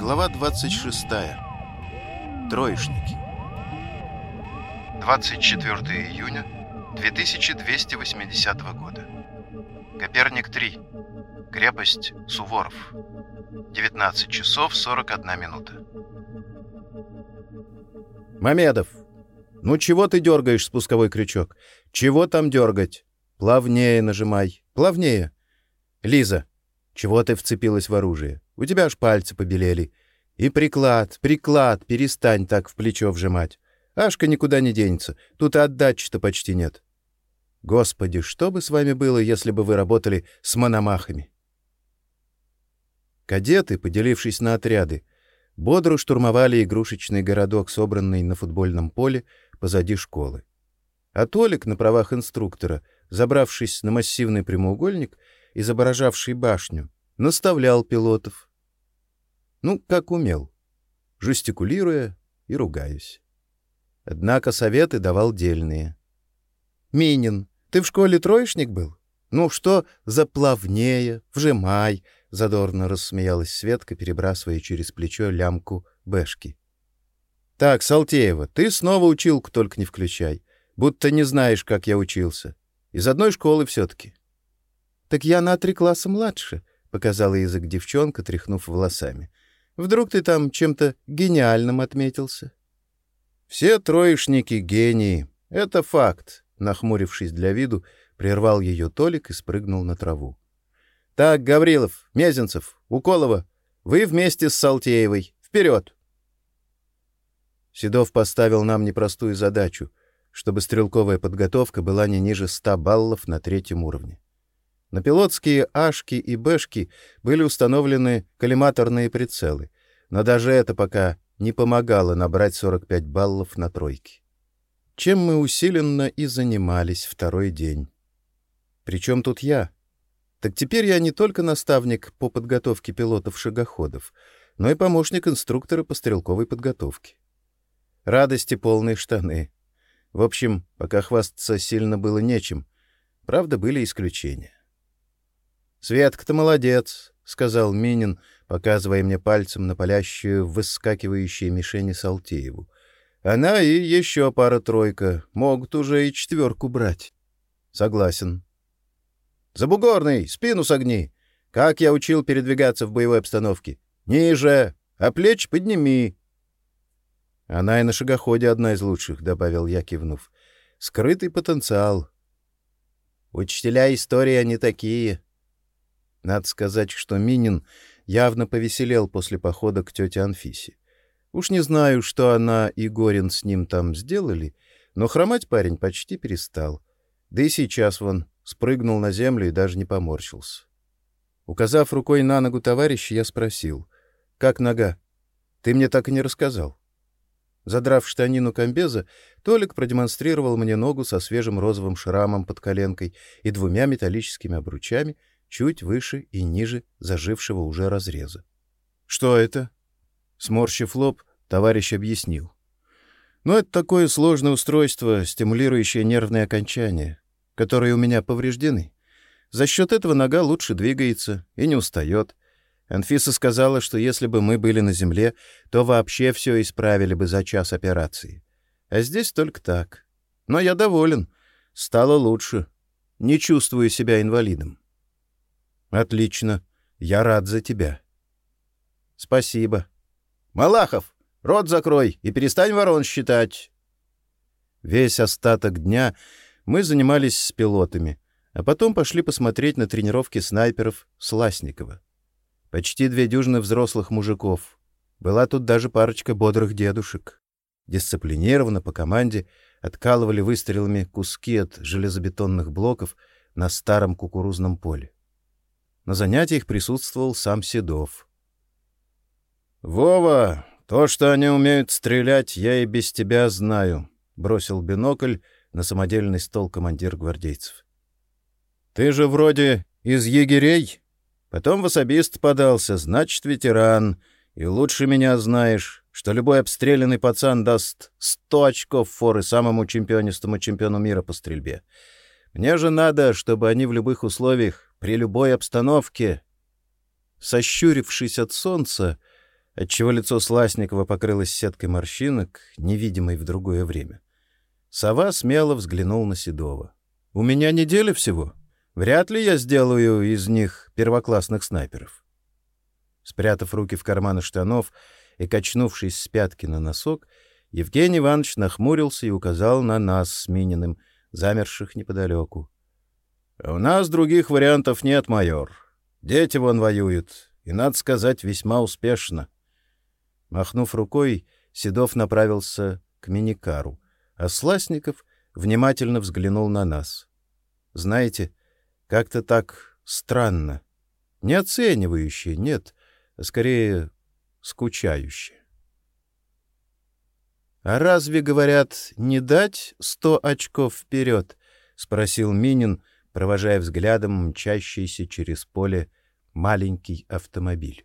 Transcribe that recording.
Глава 26. Троечники. 24 июня 2280 года. Коперник 3. Крепость Суворов. 19 часов 41 минута. Мамедов, ну чего ты дергаешь спусковой крючок? Чего там дергать? Плавнее нажимай, плавнее. Лиза, чего ты вцепилась в оружие? У тебя аж пальцы побелели. И приклад, приклад, перестань так в плечо вжимать. Ашка никуда не денется, тут и отдачи-то почти нет. Господи, что бы с вами было, если бы вы работали с мономахами? Кадеты, поделившись на отряды, бодро штурмовали игрушечный городок, собранный на футбольном поле позади школы. А Толик на правах инструктора, забравшись на массивный прямоугольник, изображавший башню, наставлял пилотов. Ну, как умел, жестикулируя и ругаясь. Однако советы давал дельные. «Минин, ты в школе троечник был? Ну что, заплавнее, вжимай!» — задорно рассмеялась Светка, перебрасывая через плечо лямку бэшки. «Так, Салтеева, ты снова училку только не включай. Будто не знаешь, как я учился. Из одной школы все-таки». «Так я на три класса младше», — показала язык девчонка, тряхнув волосами. «Вдруг ты там чем-то гениальным отметился?» «Все троечники — гении. Это факт», — нахмурившись для виду, прервал ее Толик и спрыгнул на траву. «Так, Гаврилов, Мезенцев, Уколова, вы вместе с Салтеевой. Вперед!» Седов поставил нам непростую задачу, чтобы стрелковая подготовка была не ниже ста баллов на третьем уровне. На пилотские «Ашки» и «Бэшки» были установлены коллиматорные прицелы, но даже это пока не помогало набрать 45 баллов на тройке. Чем мы усиленно и занимались второй день. Причем тут я? Так теперь я не только наставник по подготовке пилотов-шагоходов, но и помощник инструктора по стрелковой подготовке. Радости полные штаны. В общем, пока хвастаться сильно было нечем. Правда, были исключения. «Светка-то молодец», — сказал Минин, показывая мне пальцем на палящую, выскакивающие мишени Салтееву. «Она и еще пара-тройка. Могут уже и четверку брать». «Согласен». «Забугорный, спину согни. Как я учил передвигаться в боевой обстановке? Ниже, а плечи подними». «Она и на шагоходе одна из лучших», — добавил я, кивнув. «Скрытый потенциал». «Учителя истории они такие», надо сказать, что Минин явно повеселел после похода к тете Анфисе. Уж не знаю, что она и Горин с ним там сделали, но хромать парень почти перестал. Да и сейчас вон спрыгнул на землю и даже не поморщился. Указав рукой на ногу товарища, я спросил, «Как нога? Ты мне так и не рассказал». Задрав штанину комбеза, Толик продемонстрировал мне ногу со свежим розовым шрамом под коленкой и двумя металлическими обручами — чуть выше и ниже зажившего уже разреза. «Что это?» Сморщив лоб, товарищ объяснил. «Ну, это такое сложное устройство, стимулирующее нервные окончания, которые у меня повреждены. За счет этого нога лучше двигается и не устает. Анфиса сказала, что если бы мы были на земле, то вообще все исправили бы за час операции. А здесь только так. Но я доволен. Стало лучше. Не чувствую себя инвалидом. Отлично. Я рад за тебя. Спасибо. Малахов, рот закрой и перестань ворон считать. Весь остаток дня мы занимались с пилотами, а потом пошли посмотреть на тренировки снайперов Сласникова. Почти две дюжины взрослых мужиков. Была тут даже парочка бодрых дедушек. Дисциплинированно по команде откалывали выстрелами куски от железобетонных блоков на старом кукурузном поле. На занятиях присутствовал сам Седов. «Вова, то, что они умеют стрелять, я и без тебя знаю», — бросил бинокль на самодельный стол командир гвардейцев. «Ты же вроде из егерей, потом в особист подался, значит, ветеран, и лучше меня знаешь, что любой обстрелянный пацан даст сто очков форы самому чемпионистому чемпиону мира по стрельбе. Мне же надо, чтобы они в любых условиях при любой обстановке. Сощурившись от солнца, отчего лицо Сласникова покрылось сеткой морщинок, невидимой в другое время. Сова смело взглянул на Седова. «У меня неделя всего. Вряд ли я сделаю из них первоклассных снайперов». Спрятав руки в карманы штанов и качнувшись с пятки на носок, Евгений Иванович нахмурился и указал на нас с Мининым, замерших неподалеку. — У нас других вариантов нет, майор. Дети вон воюют, и, надо сказать, весьма успешно. Махнув рукой, Седов направился к миникару, а Сласников внимательно взглянул на нас. Знаете, как-то так странно. Не оценивающе, нет, а скорее скучающе. — А разве, говорят, не дать сто очков вперед? — спросил Минин, провожая взглядом мчащийся через поле маленький автомобиль.